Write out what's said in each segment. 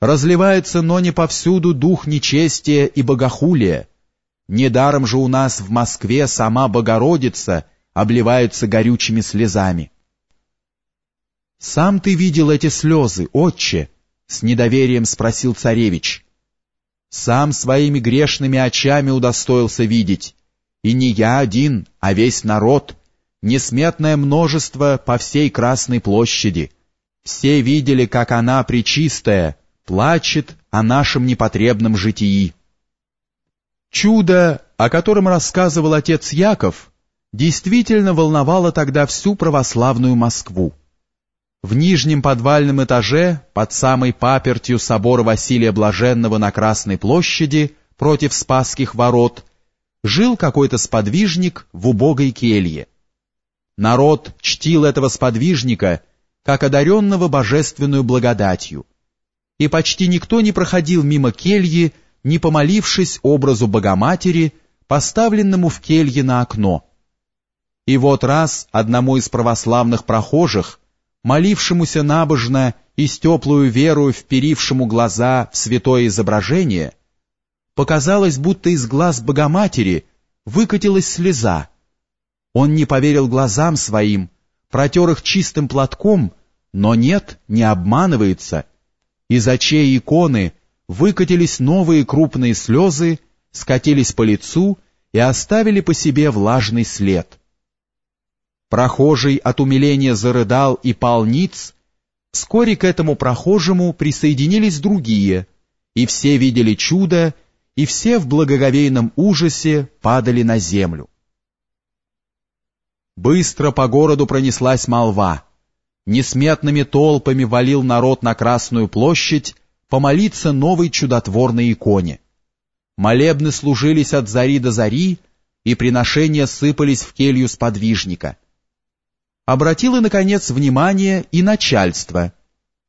Разливается, но не повсюду дух нечестия и богохулия. Недаром же у нас в Москве сама Богородица обливается горючими слезами. «Сам ты видел эти слезы, отче?» — с недоверием спросил царевич. «Сам своими грешными очами удостоился видеть. И не я один, а весь народ, несметное множество по всей Красной площади. Все видели, как она, причистая, плачет о нашем непотребном житии. Чудо, о котором рассказывал отец Яков, действительно волновало тогда всю православную Москву. В нижнем подвальном этаже, под самой папертью собора Василия Блаженного на Красной площади, против Спасских ворот, жил какой-то сподвижник в убогой келье. Народ чтил этого сподвижника как одаренного божественную благодатью, и почти никто не проходил мимо кельи, не помолившись образу Богоматери, поставленному в келье на окно. И вот раз одному из православных прохожих, молившемуся набожно и с теплую верою вперившему глаза в святое изображение, показалось, будто из глаз Богоматери выкатилась слеза. Он не поверил глазам своим, протер их чистым платком, но нет, не обманывается — из очей иконы выкатились новые крупные слезы, скатились по лицу и оставили по себе влажный след. Прохожий от умиления зарыдал и пал ниц, вскоре к этому прохожему присоединились другие, и все видели чудо, и все в благоговейном ужасе падали на землю. Быстро по городу пронеслась молва — несметными толпами валил народ на Красную площадь помолиться новой чудотворной иконе. Молебны служились от зари до зари, и приношения сыпались в келью сподвижника. Обратило, наконец, внимание и начальство.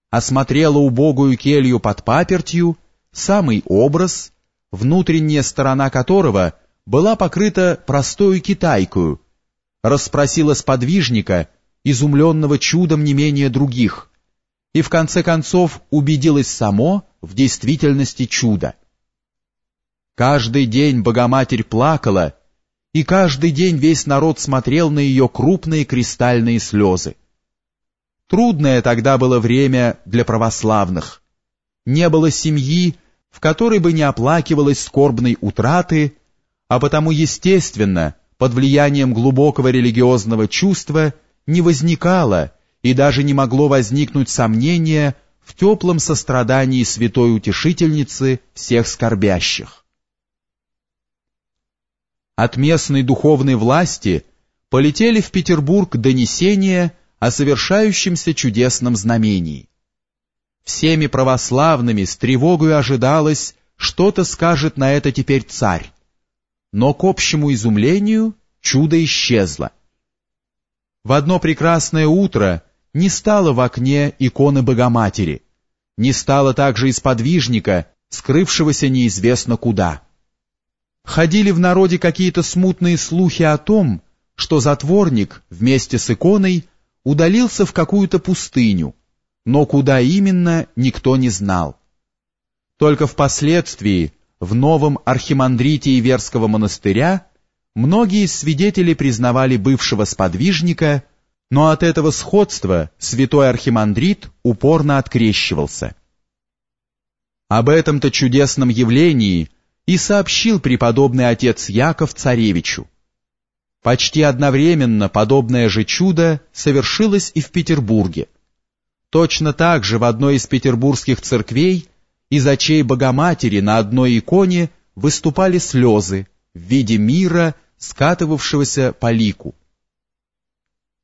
Осмотрело убогую келью под папертью, самый образ, внутренняя сторона которого была покрыта простою китайкою, расспросила сподвижника — изумленного чудом не менее других, и в конце концов убедилось само в действительности чуда. Каждый день Богоматерь плакала, и каждый день весь народ смотрел на ее крупные кристальные слезы. Трудное тогда было время для православных. Не было семьи, в которой бы не оплакивалась скорбной утраты, а потому естественно, под влиянием глубокого религиозного чувства, не возникало и даже не могло возникнуть сомнения в теплом сострадании святой утешительницы всех скорбящих. От местной духовной власти полетели в Петербург донесения о совершающемся чудесном знамении. Всеми православными с тревогой ожидалось, что-то скажет на это теперь царь. Но к общему изумлению чудо исчезло. В одно прекрасное утро не стало в окне иконы Богоматери, не стало также исподвижника, скрывшегося неизвестно куда. Ходили в народе какие-то смутные слухи о том, что затворник вместе с иконой удалился в какую-то пустыню, но куда именно никто не знал. Только впоследствии в новом архимандрите Иверского монастыря Многие свидетели признавали бывшего сподвижника, но от этого сходства святой архимандрит упорно открещивался. Об этом-то чудесном явлении и сообщил преподобный отец Яков царевичу. Почти одновременно подобное же чудо совершилось и в Петербурге. Точно так же в одной из петербургских церквей из очей Богоматери на одной иконе выступали слезы, в виде мира, скатывавшегося по лику.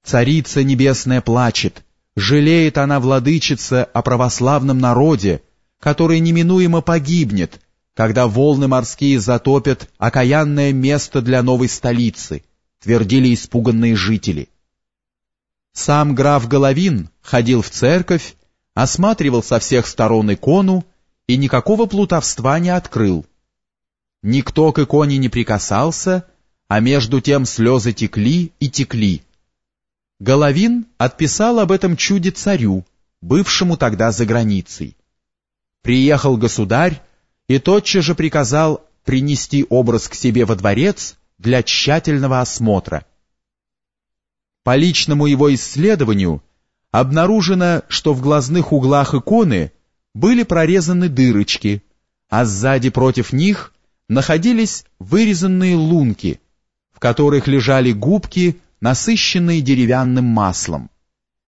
Царица Небесная плачет, жалеет она, владычица, о православном народе, который неминуемо погибнет, когда волны морские затопят окаянное место для новой столицы, твердили испуганные жители. Сам граф Головин ходил в церковь, осматривал со всех сторон икону и никакого плутовства не открыл. Никто к иконе не прикасался, а между тем слезы текли и текли. Головин отписал об этом чуде царю, бывшему тогда за границей. Приехал государь и тотчас же приказал принести образ к себе во дворец для тщательного осмотра. По личному его исследованию обнаружено, что в глазных углах иконы были прорезаны дырочки, а сзади против них находились вырезанные лунки, в которых лежали губки, насыщенные деревянным маслом.